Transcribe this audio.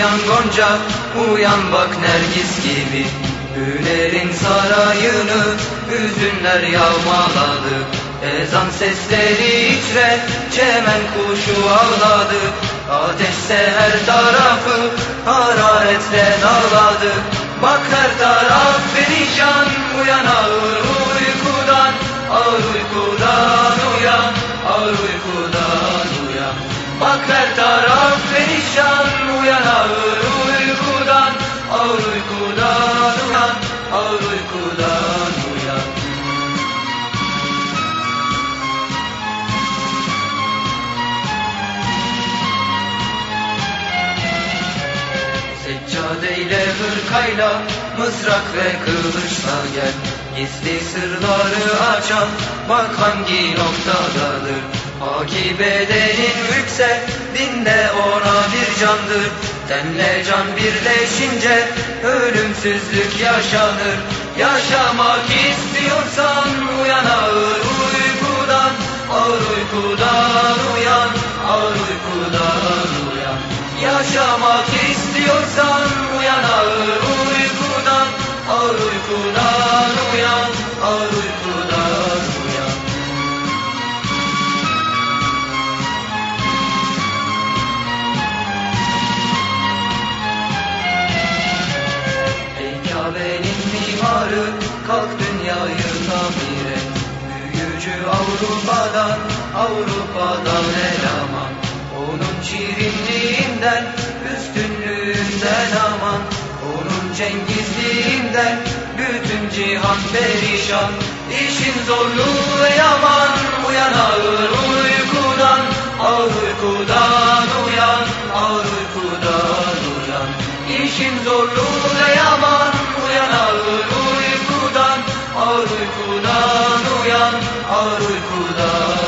Gonca Uyan bak Nergis gibi. Hünerin sarayını Hüzünler yağmaladı. Ezan sesleri içre Çemen kuşu ağladı. Ateşse her tarafı Hararetle dağladı. Bak her taraf perişan Uyan ağır uykudan. Ağır uykudan uyan Ağır uykudan uyan. Bak her taraf uykudan uyan Ağır uykudan uyan. Seccadeyle hırkayla Mızrak ve kılıçla gel. Gizli sırları açan Bak hangi noktadadır. Haki bedenin mülkse Dinde ona bir candır Tenle can birleşince Ölümsüzlük yaşanır. Yaşamak istiyorsan Uyan ağır uykudan Ağır uykudan uyan Ağır uykudan uyan. Yaşamak istiyorsan uyan ağır uykudan Ağır uykudan Ey Kabe'nin mimarı kalk dünyayı tamir et Büyücü Avrupa'dan Avrupa'dan eleman Onun şirinliğinden üstünlüğünden aman. Onun cengizliğinden bütün cihan perişan. İşin zorluğu yaman Uyan ağır uykudan. Ağır uykudan uyan Ağır uykudan uyan. İşin zorluğu اور